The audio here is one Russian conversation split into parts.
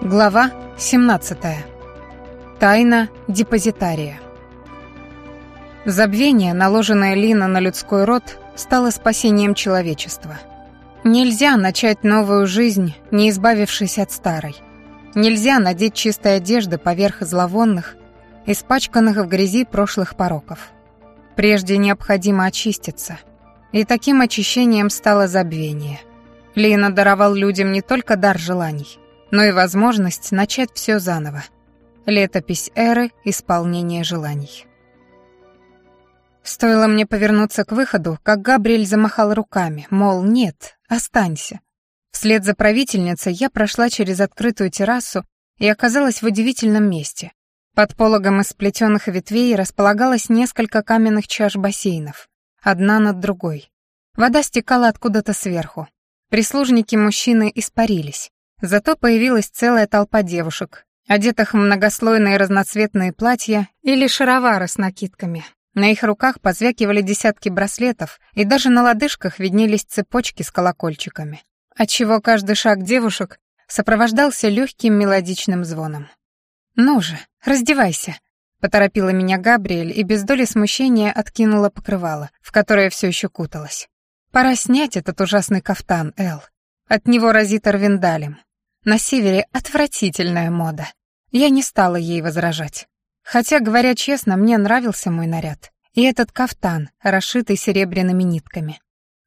Глава 17. Тайна депозитария. Забвение, наложенное Лина на людской род, стало спасением человечества. Нельзя начать новую жизнь, не избавившись от старой. Нельзя надеть чистой одежды поверх зловонных, испачканных в грязи прошлых пороков. Прежде необходимо очиститься. И таким очищением стало забвение. Лина даровал людям не только дар желаний — но и возможность начать все заново. Летопись эры исполнения желаний. Стоило мне повернуться к выходу, как Габриэль замахал руками, мол, нет, останься. Вслед за правительницей я прошла через открытую террасу и оказалась в удивительном месте. Под пологом из сплетенных ветвей располагалось несколько каменных чаш бассейнов, одна над другой. Вода стекала откуда-то сверху. Прислужники мужчины испарились. Зато появилась целая толпа девушек, одетых в многослойные разноцветные платья или шаровары с накидками. На их руках позвякивали десятки браслетов, и даже на лодыжках виднелись цепочки с колокольчиками, отчего каждый шаг девушек сопровождался легким мелодичным звоном. «Ну же, раздевайся!» — поторопила меня Габриэль и без доли смущения откинула покрывало, в которое все еще куталась. «Пора снять этот ужасный кафтан, Эл. От него разит Арвиндалем. На севере отвратительная мода. Я не стала ей возражать. Хотя, говоря честно, мне нравился мой наряд. И этот кафтан, расшитый серебряными нитками.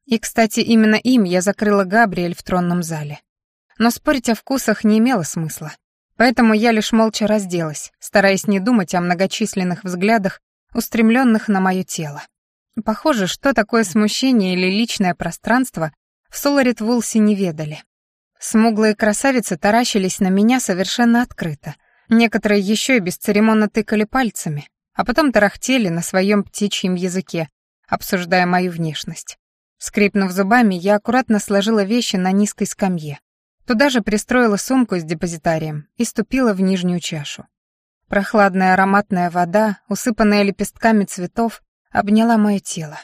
И, кстати, именно им я закрыла Габриэль в тронном зале. Но спорить о вкусах не имело смысла. Поэтому я лишь молча разделась, стараясь не думать о многочисленных взглядах, устремленных на мое тело. Похоже, что такое смущение или личное пространство в Соларит Вулсе не ведали. Смуглые красавицы таращились на меня совершенно открыто. Некоторые еще и бесцеремонно тыкали пальцами, а потом тарахтели на своем птичьем языке, обсуждая мою внешность. Скрипнув зубами, я аккуратно сложила вещи на низкой скамье. Туда же пристроила сумку с депозитарием и ступила в нижнюю чашу. Прохладная ароматная вода, усыпанная лепестками цветов, обняла мое тело.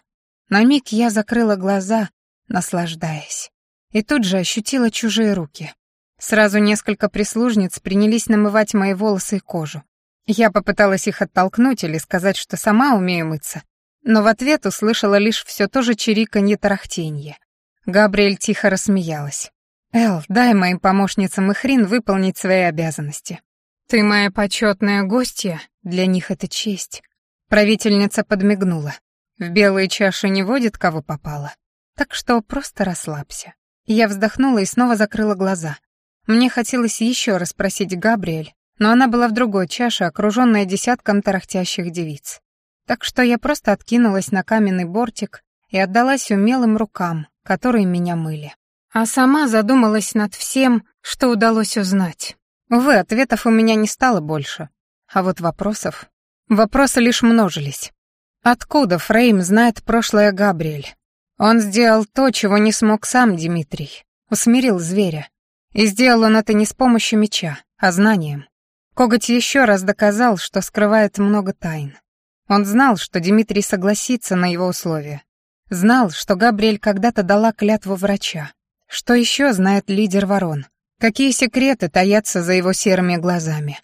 На миг я закрыла глаза, наслаждаясь и тут же ощутила чужие руки. Сразу несколько прислужниц принялись намывать мои волосы и кожу. Я попыталась их оттолкнуть или сказать, что сама умею мыться, но в ответ услышала лишь все то же чириканье тарахтенье. Габриэль тихо рассмеялась. «Эл, дай моим помощницам и хрин выполнить свои обязанности. Ты моя почетная гостья, для них это честь». Правительница подмигнула. «В белые чаши не водит, кого попало, так что просто расслабься». Я вздохнула и снова закрыла глаза. Мне хотелось еще раз спросить Габриэль, но она была в другой чаше, окруженная десятком тарахтящих девиц. Так что я просто откинулась на каменный бортик и отдалась умелым рукам, которые меня мыли. А сама задумалась над всем, что удалось узнать. Увы, ответов у меня не стало больше. А вот вопросов... Вопросы лишь множились. Откуда Фрейм знает прошлое Габриэль? Он сделал то, чего не смог сам Дмитрий. Усмирил зверя. И сделал он это не с помощью меча, а знанием. Коготь еще раз доказал, что скрывает много тайн. Он знал, что Дмитрий согласится на его условия. Знал, что Габриэль когда-то дала клятву врача. Что еще знает лидер ворон? Какие секреты таятся за его серыми глазами?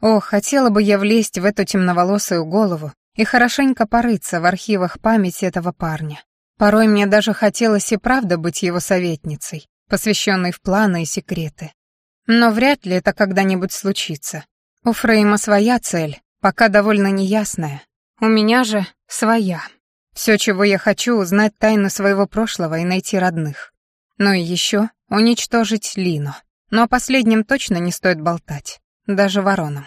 О, хотела бы я влезть в эту темноволосую голову и хорошенько порыться в архивах памяти этого парня. Порой мне даже хотелось и правда быть его советницей, посвященной в планы и секреты. Но вряд ли это когда-нибудь случится. У Фрейма своя цель, пока довольно неясная. У меня же своя. Все, чего я хочу, узнать тайну своего прошлого и найти родных. Ну и еще уничтожить Лину. Но о последнем точно не стоит болтать. Даже воронам.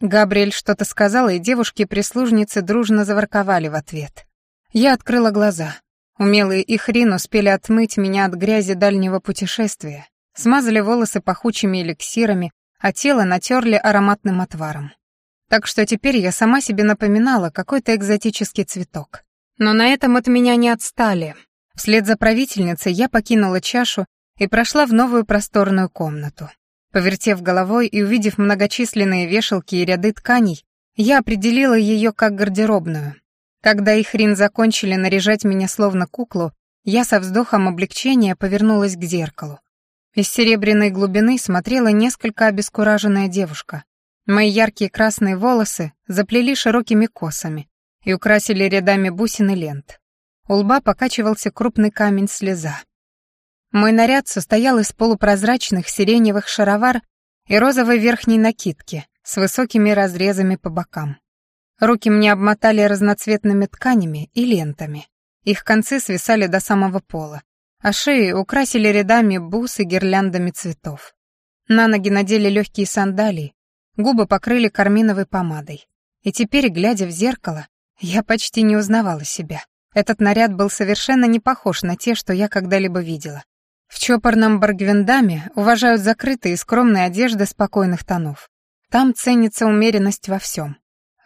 Габриэль что-то сказала, и девушки-прислужницы дружно заворковали в ответ. Я открыла глаза. Умелые Ихрин успели отмыть меня от грязи дальнего путешествия, смазали волосы пахучими эликсирами, а тело натерли ароматным отваром. Так что теперь я сама себе напоминала какой-то экзотический цветок. Но на этом от меня не отстали. Вслед за правительницей я покинула чашу и прошла в новую просторную комнату. Повертев головой и увидев многочисленные вешалки и ряды тканей, я определила ее как гардеробную, когда Ихрин закончили наряжать меня словно куклу, я со вздохом облегчения повернулась к зеркалу. Из серебряной глубины смотрела несколько обескураженная девушка. Мои яркие красные волосы заплели широкими косами и украсили рядами бусин и лент. У лба покачивался крупный камень слеза. Мой наряд состоял из полупрозрачных сиреневых шаровар и розовой верхней накидки с высокими разрезами по бокам. Руки мне обмотали разноцветными тканями и лентами. Их концы свисали до самого пола, а шеи украсили рядами бус и гирляндами цветов. На ноги надели легкие сандалии, губы покрыли карминовой помадой. И теперь, глядя в зеркало, я почти не узнавала себя. Этот наряд был совершенно не похож на те, что я когда-либо видела. В чопорном Баргвиндаме уважают закрытые и скромные одежды спокойных тонов. Там ценится умеренность во всем.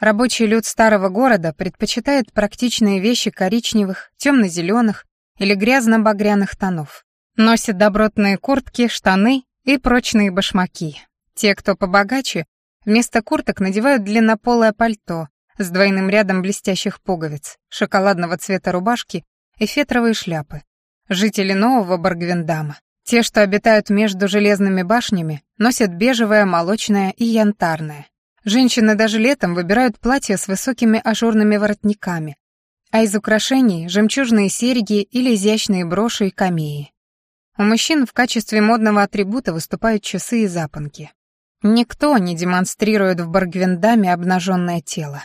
Рабочий люд старого города предпочитает практичные вещи коричневых, темно-зеленых или грязно-багряных тонов. Носит добротные куртки, штаны и прочные башмаки. Те, кто побогаче, вместо курток надевают длиннополое пальто с двойным рядом блестящих пуговиц, шоколадного цвета рубашки и фетровые шляпы. Жители нового Баргвиндама. Те, что обитают между железными башнями, носят бежевое, молочное и янтарное, Женщины даже летом выбирают платья с высокими ажурными воротниками, а из украшений — жемчужные серьги или изящные броши и камеи. У мужчин в качестве модного атрибута выступают часы и запонки. Никто не демонстрирует в Баргвиндаме обнаженное тело.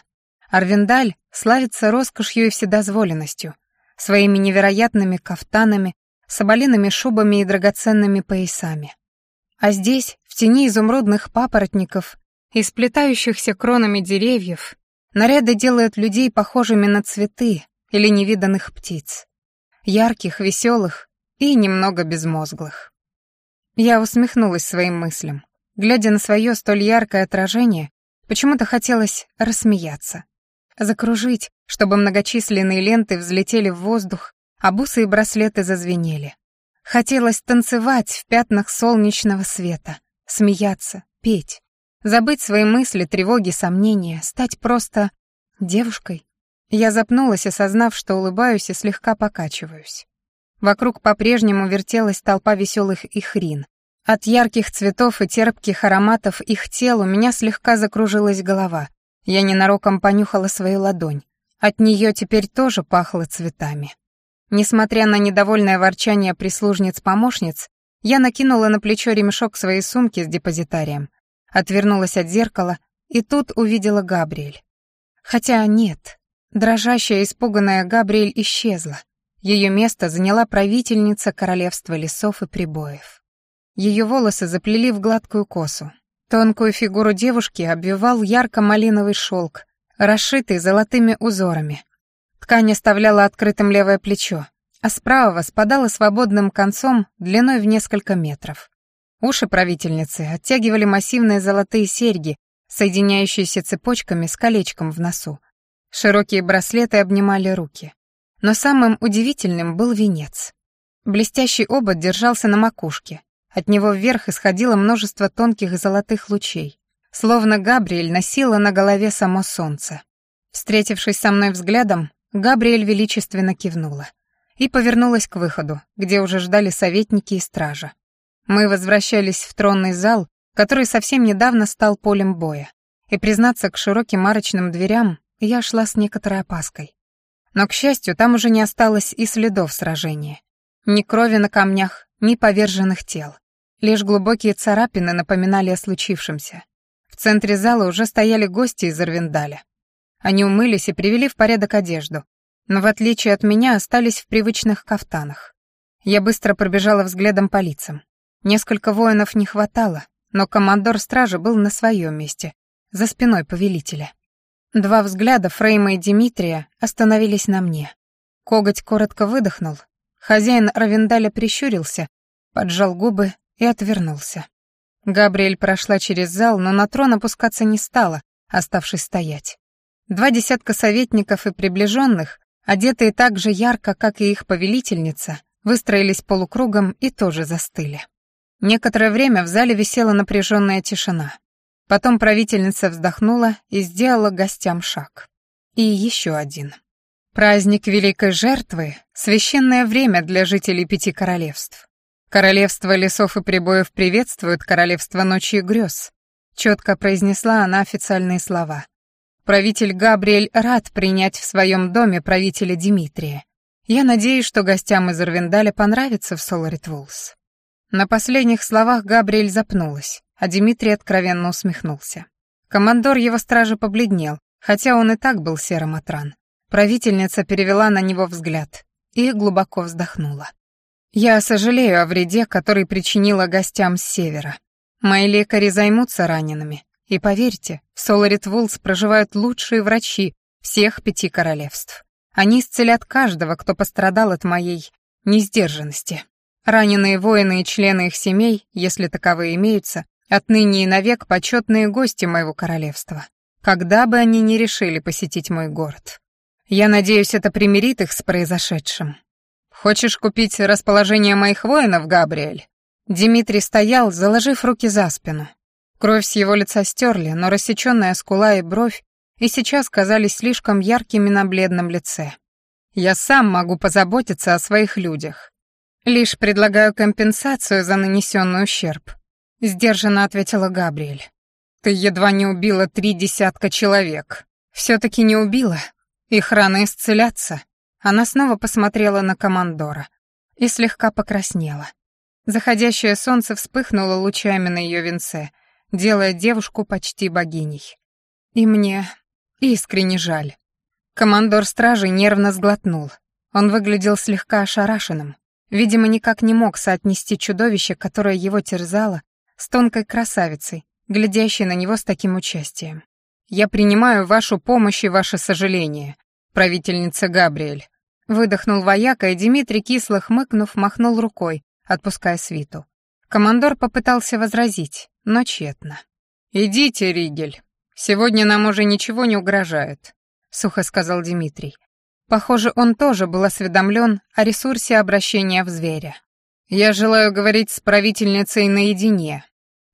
Арвиндаль славится роскошью и вседозволенностью, своими невероятными кафтанами, соболиными шубами и драгоценными поясами. А здесь, в тени изумрудных папоротников из сплетающихся кронами деревьев наряды делают людей похожими на цветы или невиданных птиц. Ярких, веселых и немного безмозглых. Я усмехнулась своим мыслям. Глядя на свое столь яркое отражение, почему-то хотелось рассмеяться. Закружить, чтобы многочисленные ленты взлетели в воздух, а бусы и браслеты зазвенели. Хотелось танцевать в пятнах солнечного света, смеяться, петь. Забыть свои мысли, тревоги, сомнения, стать просто девушкой. Я запнулась, осознав, что улыбаюсь и слегка покачиваюсь. Вокруг по-прежнему вертелась толпа веселых ихрин. От ярких цветов и терпких ароматов их тел у меня слегка закружилась голова. Я ненароком понюхала свою ладонь. От нее теперь тоже пахло цветами. Несмотря на недовольное ворчание прислужниц-помощниц, я накинула на плечо ремешок своей сумки с депозитарием, Отвернулась от зеркала и тут увидела Габриэль. Хотя нет, дрожащая, испуганная Габриэль исчезла. Ее место заняла правительница королевства лесов и прибоев. Ее волосы заплели в гладкую косу. Тонкую фигуру девушки обвивал ярко-малиновый шелк, расшитый золотыми узорами. Ткань оставляла открытым левое плечо, а справа правого спадала свободным концом длиной в несколько метров. Уши правительницы оттягивали массивные золотые серьги, соединяющиеся цепочками с колечком в носу. Широкие браслеты обнимали руки. Но самым удивительным был венец. Блестящий обод держался на макушке. От него вверх исходило множество тонких золотых лучей. Словно Габриэль носила на голове само солнце. Встретившись со мной взглядом, Габриэль величественно кивнула и повернулась к выходу, где уже ждали советники и стража. Мы возвращались в тронный зал, который совсем недавно стал полем боя. И, признаться, к широким арочным дверям я шла с некоторой опаской. Но, к счастью, там уже не осталось и следов сражения. Ни крови на камнях, ни поверженных тел. Лишь глубокие царапины напоминали о случившемся. В центре зала уже стояли гости из Арвиндаля. Они умылись и привели в порядок одежду, но в отличие от меня остались в привычных кафтанах. Я быстро пробежала взглядом по лицам. Несколько воинов не хватало, но командор стражи был на своем месте, за спиной повелителя. Два взгляда Фрейма и Дмитрия остановились на мне. Коготь коротко выдохнул. Хозяин Равендаля прищурился, поджал губы и отвернулся. Габриэль прошла через зал, но на трон опускаться не стала, оставшись стоять. Два десятка советников и приближенных, одетые так же ярко, как и их повелительница, выстроились полукругом и тоже застыли. Некоторое время в зале висела напряженная тишина. Потом правительница вздохнула и сделала гостям шаг. И еще один. Праздник Великой Жертвы — священное время для жителей пяти королевств. Королевство лесов и прибоев приветствует королевство ночи и грез. Четко произнесла она официальные слова. Правитель Габриэль рад принять в своем доме правителя Дмитрия. Я надеюсь, что гостям из Ирвиндаля понравится в Соларит Вулс. На последних словах Габриэль запнулась, а Дмитрий откровенно усмехнулся. Командор его стражи побледнел, хотя он и так был серым от ран. Правительница перевела на него взгляд и глубоко вздохнула. «Я сожалею о вреде, который причинила гостям с севера. Мои лекари займутся ранеными. И поверьте, в Соларит Вулс проживают лучшие врачи всех пяти королевств. Они исцелят каждого, кто пострадал от моей несдержанности». Раненые воины и члены их семей, если таковые имеются, отныне и навек почетные гости моего королевства, когда бы они ни решили посетить мой город. Я надеюсь, это примирит их с произошедшим. Хочешь купить расположение моих воинов, Габриэль? Дмитрий стоял, заложив руки за спину. Кровь с его лица стерли, но рассеченная скула и бровь и сейчас казались слишком яркими на бледном лице. Я сам могу позаботиться о своих людях. «Лишь предлагаю компенсацию за нанесенный ущерб», — сдержанно ответила Габриэль. «Ты едва не убила три десятка человек. Все-таки не убила. Их раны исцелятся». Она снова посмотрела на командора и слегка покраснела. Заходящее солнце вспыхнуло лучами на ее венце, делая девушку почти богиней. И мне искренне жаль. Командор стражи нервно сглотнул. Он выглядел слегка ошарашенным. Видимо, никак не мог соотнести чудовище, которое его терзало, с тонкой красавицей, глядящей на него с таким участием. «Я принимаю вашу помощь и ваше сожаление, правительница Габриэль», выдохнул вояка, и Дмитрий, кисло хмыкнув, махнул рукой, отпуская свиту. Командор попытался возразить, но тщетно. «Идите, Ригель, сегодня нам уже ничего не угрожает», — сухо сказал Дмитрий. Похоже, он тоже был осведомлен о ресурсе обращения в зверя. «Я желаю говорить с правительницей наедине».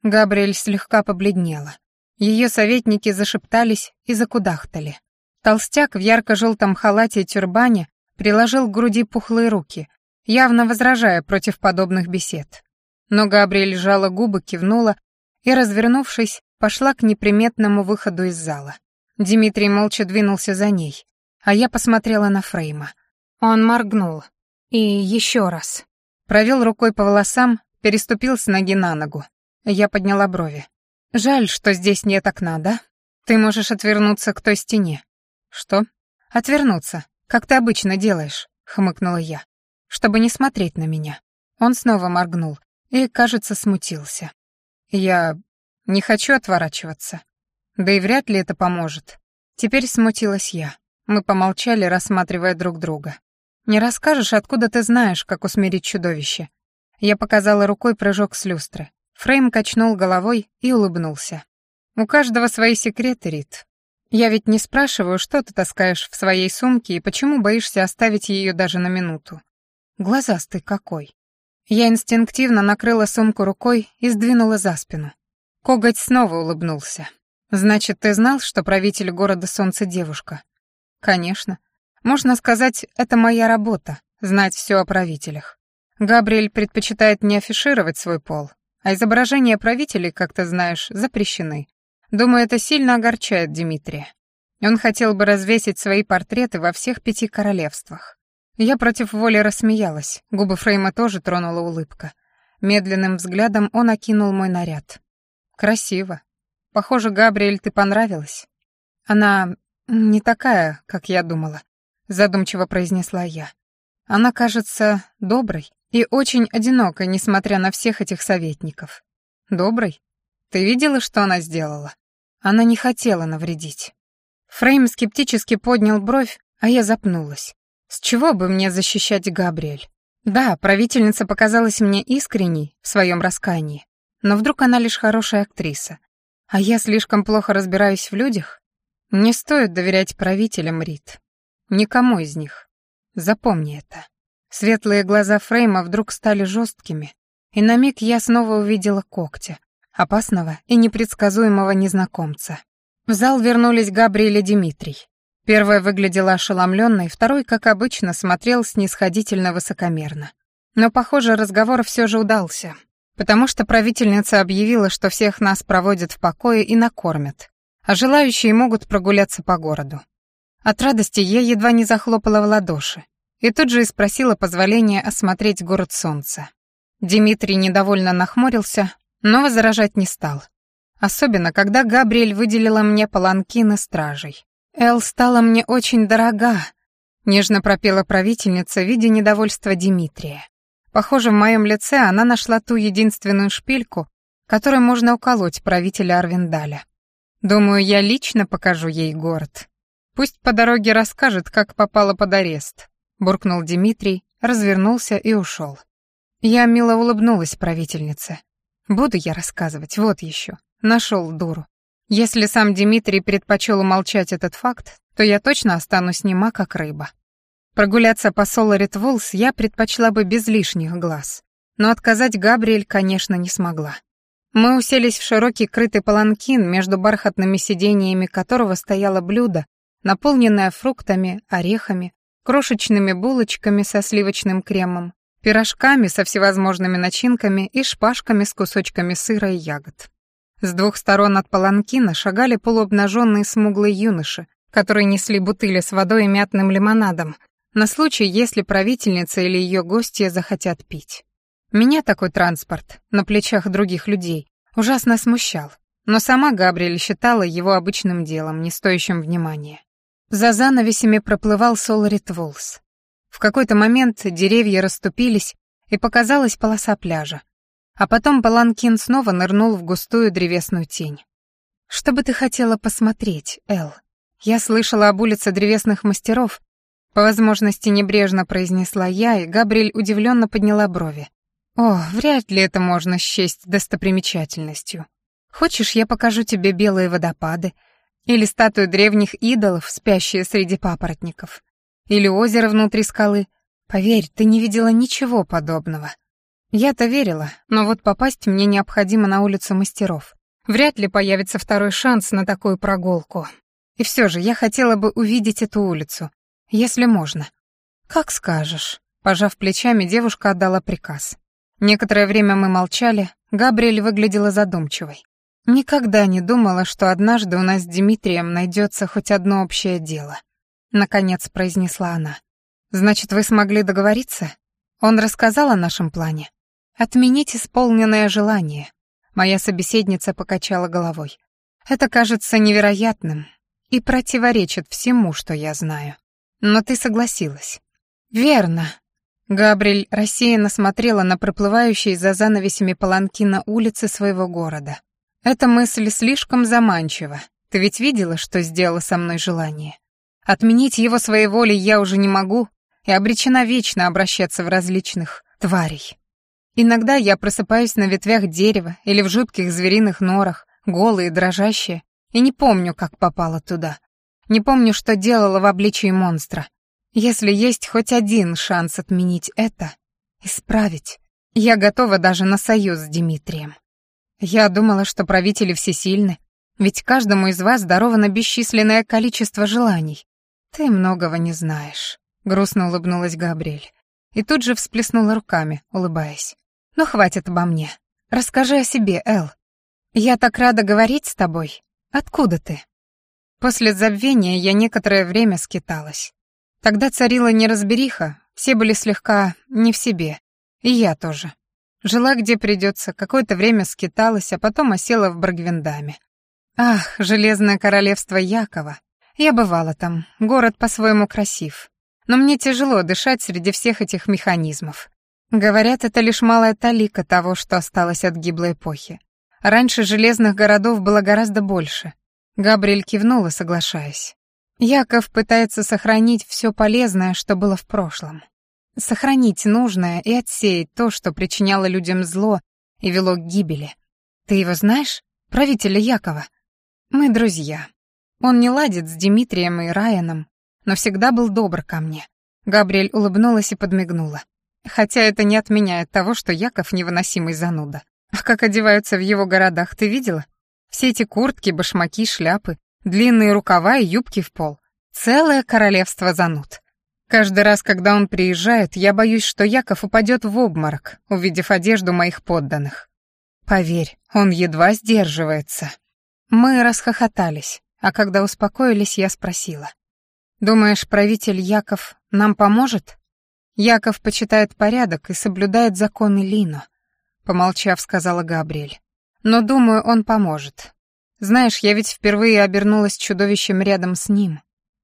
Габриэль слегка побледнела. Ее советники зашептались и закудахтали. Толстяк в ярко-желтом халате и тюрбане приложил к груди пухлые руки, явно возражая против подобных бесед. Но Габриэль сжала губы, кивнула и, развернувшись, пошла к неприметному выходу из зала. Дмитрий молча двинулся за ней, а я посмотрела на Фрейма. Он моргнул. И еще раз. Провел рукой по волосам, переступил с ноги на ногу. Я подняла брови. «Жаль, что здесь нет окна, да? Ты можешь отвернуться к той стене». «Что?» «Отвернуться, как ты обычно делаешь», — хмыкнула я. «Чтобы не смотреть на меня». Он снова моргнул и, кажется, смутился. «Я не хочу отворачиваться. Да и вряд ли это поможет». Теперь смутилась я. Мы помолчали, рассматривая друг друга. «Не расскажешь, откуда ты знаешь, как усмирить чудовище?» Я показала рукой прыжок с люстры. Фрейм качнул головой и улыбнулся. «У каждого свои секреты, Рит. Я ведь не спрашиваю, что ты таскаешь в своей сумке и почему боишься оставить ее даже на минуту. Глазастый какой!» Я инстинктивно накрыла сумку рукой и сдвинула за спину. Коготь снова улыбнулся. «Значит, ты знал, что правитель города Солнца девушка? Конечно. Можно сказать, это моя работа — знать все о правителях. Габриэль предпочитает не афишировать свой пол, а изображения правителей, как ты знаешь, запрещены. Думаю, это сильно огорчает Дмитрия. Он хотел бы развесить свои портреты во всех пяти королевствах. Я против воли рассмеялась, губы Фрейма тоже тронула улыбка. Медленным взглядом он окинул мой наряд. «Красиво. Похоже, Габриэль, ты понравилась». Она «Не такая, как я думала», — задумчиво произнесла я. «Она кажется доброй и очень одинокой, несмотря на всех этих советников». «Доброй? Ты видела, что она сделала?» Она не хотела навредить. Фрейм скептически поднял бровь, а я запнулась. «С чего бы мне защищать Габриэль?» Да, правительница показалась мне искренней в своем раскаянии, но вдруг она лишь хорошая актриса. А я слишком плохо разбираюсь в людях? Не стоит доверять правителям, Рид. Никому из них. Запомни это. Светлые глаза Фрейма вдруг стали жесткими, и на миг я снова увидела когтя, опасного и непредсказуемого незнакомца. В зал вернулись Габриэль и Дмитрий. Первая выглядела ошеломленной, второй, как обычно, смотрел снисходительно высокомерно. Но, похоже, разговор все же удался, потому что правительница объявила, что всех нас проводят в покое и накормят, а желающие могут прогуляться по городу. От радости я едва не захлопала в ладоши и тут же и спросила позволения осмотреть город солнца. Дмитрий недовольно нахмурился, но возражать не стал. Особенно, когда Габриэль выделила мне паланкины стражей. «Эл стала мне очень дорога», — нежно пропела правительница, видя недовольство Дмитрия. Похоже, в моем лице она нашла ту единственную шпильку, которой можно уколоть правителя Арвиндаля. Думаю, я лично покажу ей город. Пусть по дороге расскажет, как попала под арест», — буркнул Дмитрий, развернулся и ушел. Я мило улыбнулась правительнице. «Буду я рассказывать, вот еще. Нашел дуру. Если сам Дмитрий предпочел умолчать этот факт, то я точно останусь нема, как рыба. Прогуляться по Соларит Вулс я предпочла бы без лишних глаз. Но отказать Габриэль, конечно, не смогла. Мы уселись в широкий крытый паланкин, между бархатными сиденьями которого стояло блюдо, наполненное фруктами, орехами, крошечными булочками со сливочным кремом, пирожками со всевозможными начинками и шпажками с кусочками сыра и ягод. С двух сторон от паланкина шагали полуобнаженные смуглые юноши, которые несли бутыли с водой и мятным лимонадом, на случай, если правительница или ее гости захотят пить. Меня такой транспорт на плечах других людей ужасно смущал, но сама Габриэль считала его обычным делом, не стоящим внимания. За занавесями проплывал Солрит Волс. В какой-то момент деревья расступились, и показалась полоса пляжа. А потом Паланкин снова нырнул в густую древесную тень. «Что бы ты хотела посмотреть, Эл?» Я слышала об улице древесных мастеров, по возможности небрежно произнесла я, и Габриэль удивленно подняла брови. О, вряд ли это можно счесть достопримечательностью. Хочешь, я покажу тебе белые водопады, или статую древних идолов, спящие среди папоротников, или озеро внутри скалы. Поверь, ты не видела ничего подобного. Я-то верила, но вот попасть мне необходимо на улицу мастеров. Вряд ли появится второй шанс на такую прогулку. И все же я хотела бы увидеть эту улицу, если можно. Как скажешь. Пожав плечами, девушка отдала приказ. Некоторое время мы молчали, Габриэль выглядела задумчивой. Никогда не думала, что однажды у нас с Дмитрием найдется хоть одно общее дело. Наконец произнесла она. «Значит, вы смогли договориться? Он рассказал о нашем плане? Отменить исполненное желание». Моя собеседница покачала головой. «Это кажется невероятным и противоречит всему, что я знаю. Но ты согласилась». «Верно», Габриэль рассеянно смотрела на проплывающие за занавесями паланкина улицы своего города. Эта мысль слишком заманчива. Ты ведь видела, что сделала со мной желание? Отменить его своей волей я уже не могу и обречена вечно обращаться в различных тварей. Иногда я просыпаюсь на ветвях дерева или в жутких звериных норах, голые, дрожащие, и не помню, как попала туда. Не помню, что делала в обличии монстра, если есть хоть один шанс отменить это, исправить, я готова даже на союз с Дмитрием. Я думала, что правители всесильны, ведь каждому из вас даровано бесчисленное количество желаний. Ты многого не знаешь, грустно улыбнулась Габриэль и тут же всплеснула руками, улыбаясь. Но хватит обо мне. Расскажи о себе, Эл. Я так рада говорить с тобой. Откуда ты? После забвения я некоторое время скиталась. Тогда царила неразбериха, все были слегка не в себе, и я тоже. Жила где придется, какое-то время скиталась, а потом осела в Баргвиндаме. Ах, железное королевство Якова. Я бывала там, город по-своему красив. Но мне тяжело дышать среди всех этих механизмов. Говорят, это лишь малая талика того, что осталось от гиблой эпохи. Раньше железных городов было гораздо больше. Габриэль кивнула, соглашаясь. Яков пытается сохранить все полезное, что было в прошлом. Сохранить нужное и отсеять то, что причиняло людям зло и вело к гибели. Ты его знаешь? Правителя Якова? Мы друзья. Он не ладит с Дмитрием и Райаном, но всегда был добр ко мне. Габриэль улыбнулась и подмигнула. Хотя это не отменяет того, что Яков невыносимый зануда. А как одеваются в его городах, ты видела? Все эти куртки, башмаки, шляпы. Длинные рукава и юбки в пол. Целое королевство зануд. Каждый раз, когда он приезжает, я боюсь, что Яков упадет в обморок, увидев одежду моих подданных. Поверь, он едва сдерживается. Мы расхохотались, а когда успокоились, я спросила. «Думаешь, правитель Яков нам поможет?» «Яков почитает порядок и соблюдает законы Лину», — помолчав, сказала Габриэль. «Но, думаю, он поможет. Знаешь, я ведь впервые обернулась чудовищем рядом с ним.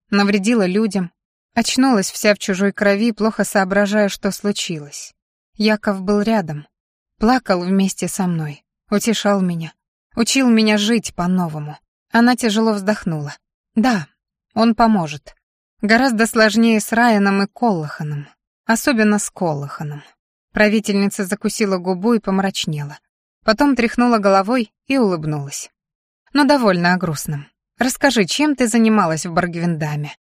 Навредила людям. Очнулась вся в чужой крови, плохо соображая, что случилось. Яков был рядом. Плакал вместе со мной. Утешал меня. Учил меня жить по-новому. Она тяжело вздохнула. Да, он поможет. Гораздо сложнее с Райаном и Коллаханом. Особенно с Коллаханом. Правительница закусила губу и помрачнела. Потом тряхнула головой и улыбнулась но довольно о грустном. Расскажи, чем ты занималась в Баргвиндаме?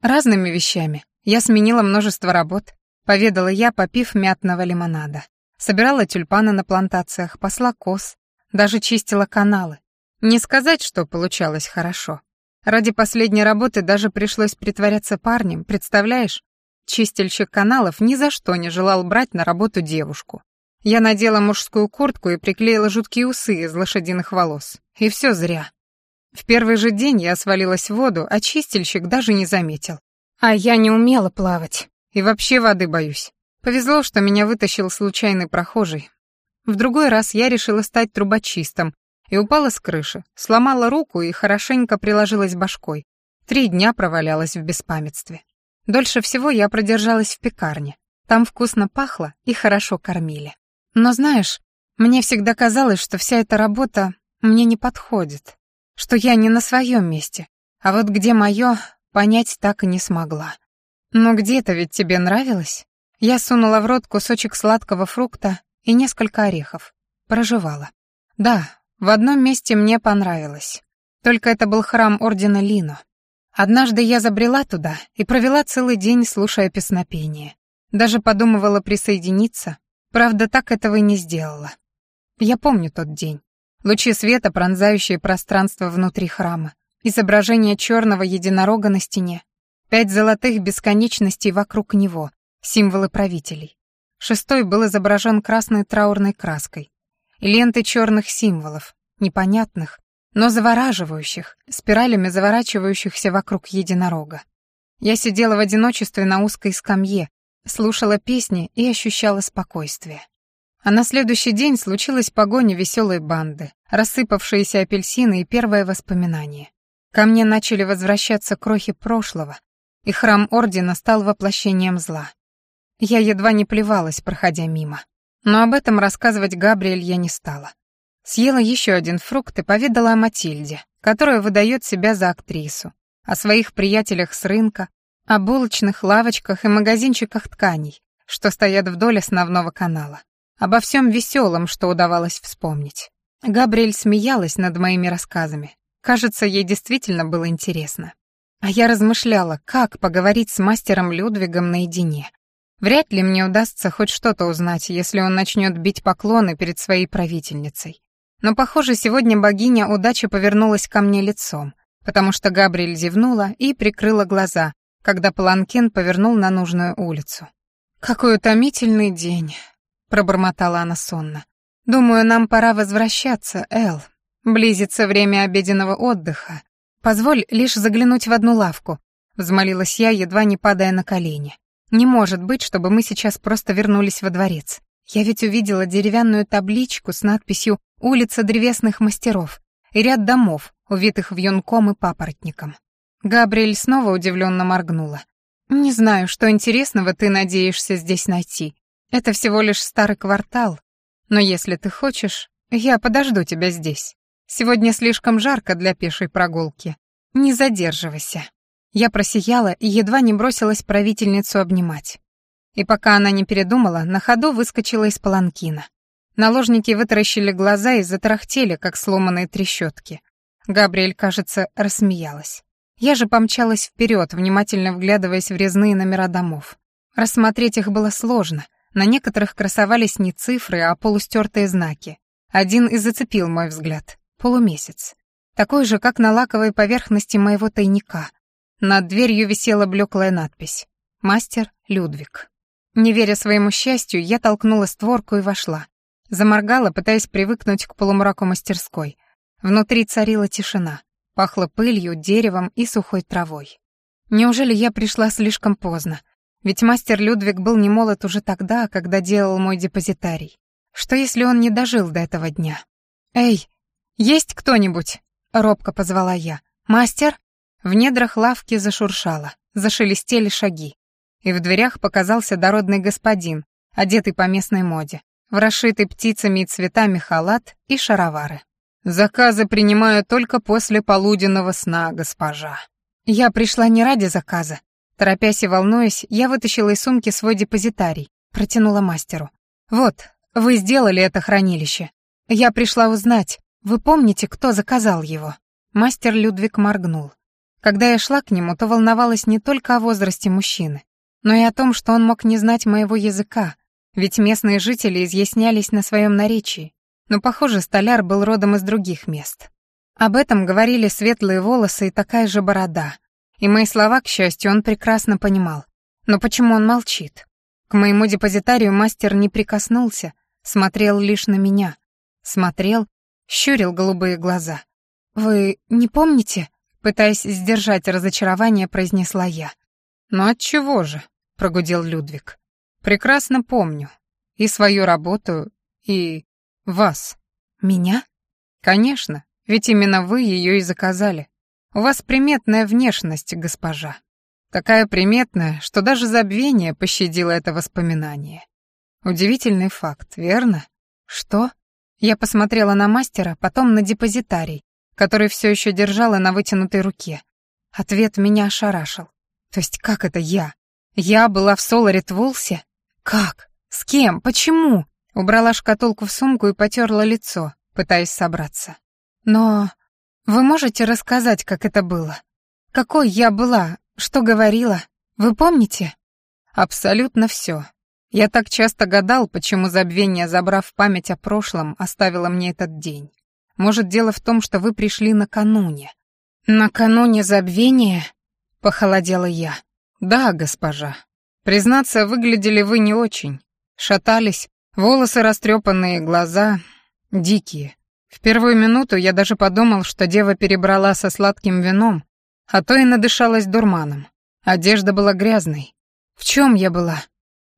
Разными вещами. Я сменила множество работ, поведала я, попив мятного лимонада. Собирала тюльпаны на плантациях, пасла коз, даже чистила каналы. Не сказать, что получалось хорошо. Ради последней работы даже пришлось притворяться парнем, представляешь? Чистильщик каналов ни за что не желал брать на работу девушку. Я надела мужскую куртку и приклеила жуткие усы из лошадиных волос. И все зря. В первый же день я свалилась в воду, а чистильщик даже не заметил. А я не умела плавать. И вообще воды боюсь. Повезло, что меня вытащил случайный прохожий. В другой раз я решила стать трубочистом и упала с крыши, сломала руку и хорошенько приложилась башкой. Три дня провалялась в беспамятстве. Дольше всего я продержалась в пекарне. Там вкусно пахло и хорошо кормили. Но знаешь, мне всегда казалось, что вся эта работа мне не подходит, что я не на своем месте, а вот где мое, понять так и не смогла. Но где-то ведь тебе нравилось? Я сунула в рот кусочек сладкого фрукта и несколько орехов. Прожевала. Да, в одном месте мне понравилось. Только это был храм ордена Лино. Однажды я забрела туда и провела целый день, слушая песнопение. Даже подумывала присоединиться, правда, так этого и не сделала. Я помню тот день лучи света, пронзающие пространство внутри храма, изображение черного единорога на стене, пять золотых бесконечностей вокруг него, символы правителей. Шестой был изображен красной траурной краской и ленты черных символов, непонятных, но завораживающих, спиралями заворачивающихся вокруг единорога. Я сидела в одиночестве на узкой скамье, слушала песни и ощущала спокойствие. А на следующий день случилась погоня веселой банды, рассыпавшиеся апельсины и первое воспоминание. Ко мне начали возвращаться крохи прошлого, и храм Ордена стал воплощением зла. Я едва не плевалась, проходя мимо. Но об этом рассказывать Габриэль я не стала. Съела еще один фрукт и поведала о Матильде, которая выдает себя за актрису, о своих приятелях с рынка, о булочных лавочках и магазинчиках тканей, что стоят вдоль основного канала обо всем веселом, что удавалось вспомнить. Габриэль смеялась над моими рассказами. Кажется, ей действительно было интересно. А я размышляла, как поговорить с мастером Людвигом наедине. Вряд ли мне удастся хоть что-то узнать, если он начнет бить поклоны перед своей правительницей. Но, похоже, сегодня богиня удачи повернулась ко мне лицом, потому что Габриэль зевнула и прикрыла глаза, когда Паланкин повернул на нужную улицу. «Какой утомительный день», — пробормотала она сонно. «Думаю, нам пора возвращаться, Эл. Близится время обеденного отдыха. Позволь лишь заглянуть в одну лавку», — взмолилась я, едва не падая на колени. «Не может быть, чтобы мы сейчас просто вернулись во дворец. Я ведь увидела деревянную табличку с надписью «Улица древесных мастеров» и ряд домов, увитых вьюнком и папоротником». Габриэль снова удивленно моргнула. «Не знаю, что интересного ты надеешься здесь найти», это всего лишь старый квартал, но если ты хочешь, я подожду тебя здесь. Сегодня слишком жарко для пешей прогулки. Не задерживайся». Я просияла и едва не бросилась правительницу обнимать. И пока она не передумала, на ходу выскочила из паланкина. Наложники вытаращили глаза и затарахтели, как сломанные трещотки. Габриэль, кажется, рассмеялась. Я же помчалась вперед, внимательно вглядываясь в резные номера домов. Рассмотреть их было сложно, на некоторых красовались не цифры, а полустертые знаки. Один и зацепил мой взгляд. Полумесяц. Такой же, как на лаковой поверхности моего тайника. Над дверью висела блеклая надпись. «Мастер Людвиг». Не веря своему счастью, я толкнула створку и вошла. Заморгала, пытаясь привыкнуть к полумраку мастерской. Внутри царила тишина. Пахло пылью, деревом и сухой травой. Неужели я пришла слишком поздно? Ведь мастер Людвиг был немолод уже тогда, когда делал мой депозитарий. Что если он не дожил до этого дня? «Эй, есть кто-нибудь?» — робко позвала я. «Мастер?» В недрах лавки зашуршало, зашелестели шаги. И в дверях показался дородный господин, одетый по местной моде, в расшитый птицами и цветами халат и шаровары. «Заказы принимаю только после полуденного сна, госпожа». «Я пришла не ради заказа, Торопясь и волнуясь, я вытащила из сумки свой депозитарий, протянула мастеру. «Вот, вы сделали это хранилище. Я пришла узнать, вы помните, кто заказал его?» Мастер Людвиг моргнул. Когда я шла к нему, то волновалась не только о возрасте мужчины, но и о том, что он мог не знать моего языка, ведь местные жители изъяснялись на своем наречии, но, похоже, столяр был родом из других мест. Об этом говорили светлые волосы и такая же борода — и мои слова, к счастью, он прекрасно понимал. Но почему он молчит? К моему депозитарию мастер не прикоснулся, смотрел лишь на меня. Смотрел, щурил голубые глаза. «Вы не помните?» Пытаясь сдержать разочарование, произнесла я. «Ну отчего же?» — прогудел Людвиг. «Прекрасно помню. И свою работу, и... вас». «Меня?» «Конечно, ведь именно вы ее и заказали. «У вас приметная внешность, госпожа. Такая приметная, что даже забвение пощадило это воспоминание. Удивительный факт, верно? Что?» Я посмотрела на мастера, потом на депозитарий, который все еще держала на вытянутой руке. Ответ меня ошарашил. То есть как это я? Я была в Соларе Твулсе? Как? С кем? Почему? Убрала шкатулку в сумку и потерла лицо, пытаясь собраться. Но вы можете рассказать, как это было? Какой я была? Что говорила? Вы помните? Абсолютно все. Я так часто гадал, почему забвение, забрав память о прошлом, оставило мне этот день. Может, дело в том, что вы пришли накануне. Накануне забвения? Похолодела я. Да, госпожа. Признаться, выглядели вы не очень. Шатались, волосы растрепанные, глаза дикие. В первую минуту я даже подумал, что дева перебрала со сладким вином, а то и надышалась дурманом. Одежда была грязной. В чем я была?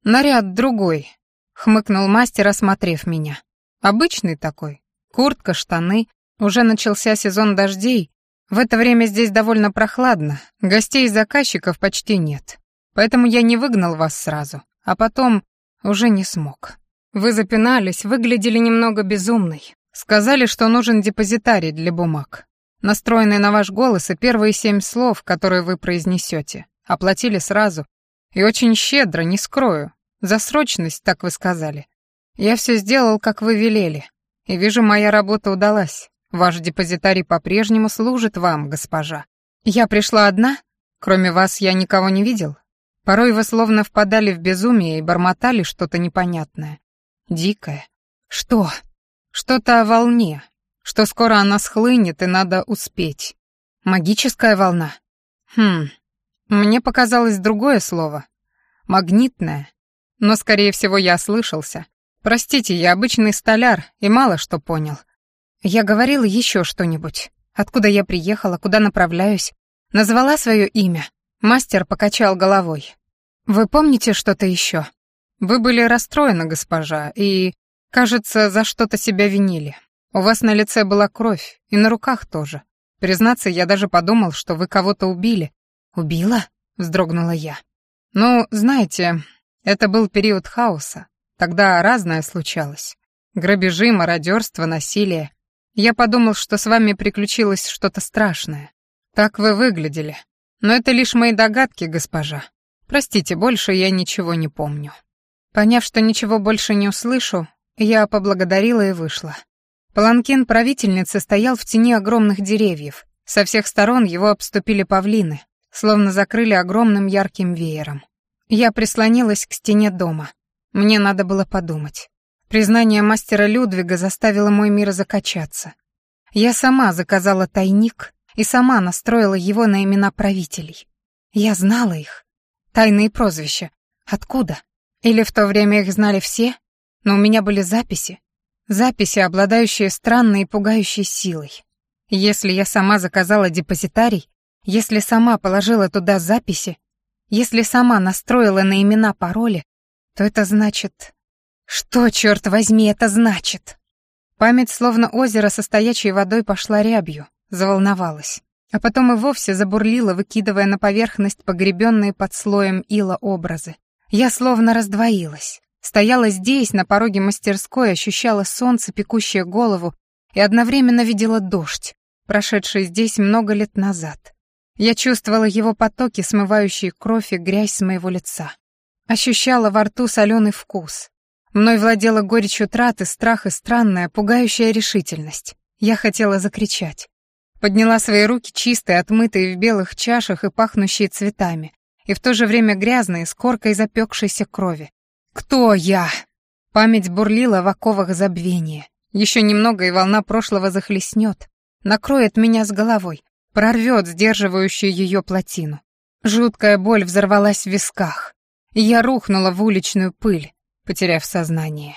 Наряд другой, хмыкнул мастер, осмотрев меня. Обычный такой. Куртка, штаны. Уже начался сезон дождей. В это время здесь довольно прохладно. Гостей и заказчиков почти нет. Поэтому я не выгнал вас сразу, а потом уже не смог. Вы запинались, выглядели немного безумной. Сказали, что нужен депозитарий для бумаг. Настроенный на ваш голос и первые семь слов, которые вы произнесете, оплатили сразу. И очень щедро, не скрою. За срочность, так вы сказали. Я все сделал, как вы велели. И вижу, моя работа удалась. Ваш депозитарий по-прежнему служит вам, госпожа. Я пришла одна? Кроме вас я никого не видел. Порой вы словно впадали в безумие и бормотали что-то непонятное. Дикое. Что? Что-то о волне, что скоро она схлынет и надо успеть. Магическая волна. Хм, мне показалось другое слово. Магнитное. Но, скорее всего, я ослышался. Простите, я обычный столяр и мало что понял. Я говорил еще что-нибудь. Откуда я приехала, куда направляюсь. Назвала свое имя. Мастер покачал головой. «Вы помните что-то еще? Вы были расстроены, госпожа, и...» Кажется, за что-то себя винили. У вас на лице была кровь, и на руках тоже. Признаться, я даже подумал, что вы кого-то убили. Убила? вздрогнула я. Ну, знаете, это был период хаоса. Тогда разное случалось. Грабежи, мародерство, насилие. Я подумал, что с вами приключилось что-то страшное. Так вы выглядели. Но это лишь мои догадки, госпожа. Простите, больше я ничего не помню. Поняв, что ничего больше не услышу, я поблагодарила и вышла. Паланкин правительницы стоял в тени огромных деревьев. Со всех сторон его обступили павлины, словно закрыли огромным ярким веером. Я прислонилась к стене дома. Мне надо было подумать. Признание мастера Людвига заставило мой мир закачаться. Я сама заказала тайник и сама настроила его на имена правителей. Я знала их. Тайные прозвища. Откуда? Или в то время их знали все, но у меня были записи. Записи, обладающие странной и пугающей силой. Если я сама заказала депозитарий, если сама положила туда записи, если сама настроила на имена пароли, то это значит... Что, черт возьми, это значит? Память, словно озеро со стоячей водой, пошла рябью, заволновалась. А потом и вовсе забурлила, выкидывая на поверхность погребенные под слоем ила образы. Я словно раздвоилась. Стояла здесь, на пороге мастерской, ощущала солнце, пекущее голову, и одновременно видела дождь, прошедший здесь много лет назад. Я чувствовала его потоки, смывающие кровь и грязь с моего лица. Ощущала во рту соленый вкус. Мной владела горечь утраты, страх и странная, пугающая решительность. Я хотела закричать. Подняла свои руки, чистые, отмытые в белых чашах и пахнущие цветами, и в то же время грязные, с коркой запекшейся крови, «Кто я?» Память бурлила в оковах забвения. Еще немного, и волна прошлого захлестнет, накроет меня с головой, прорвет сдерживающую ее плотину. Жуткая боль взорвалась в висках. Я рухнула в уличную пыль, потеряв сознание.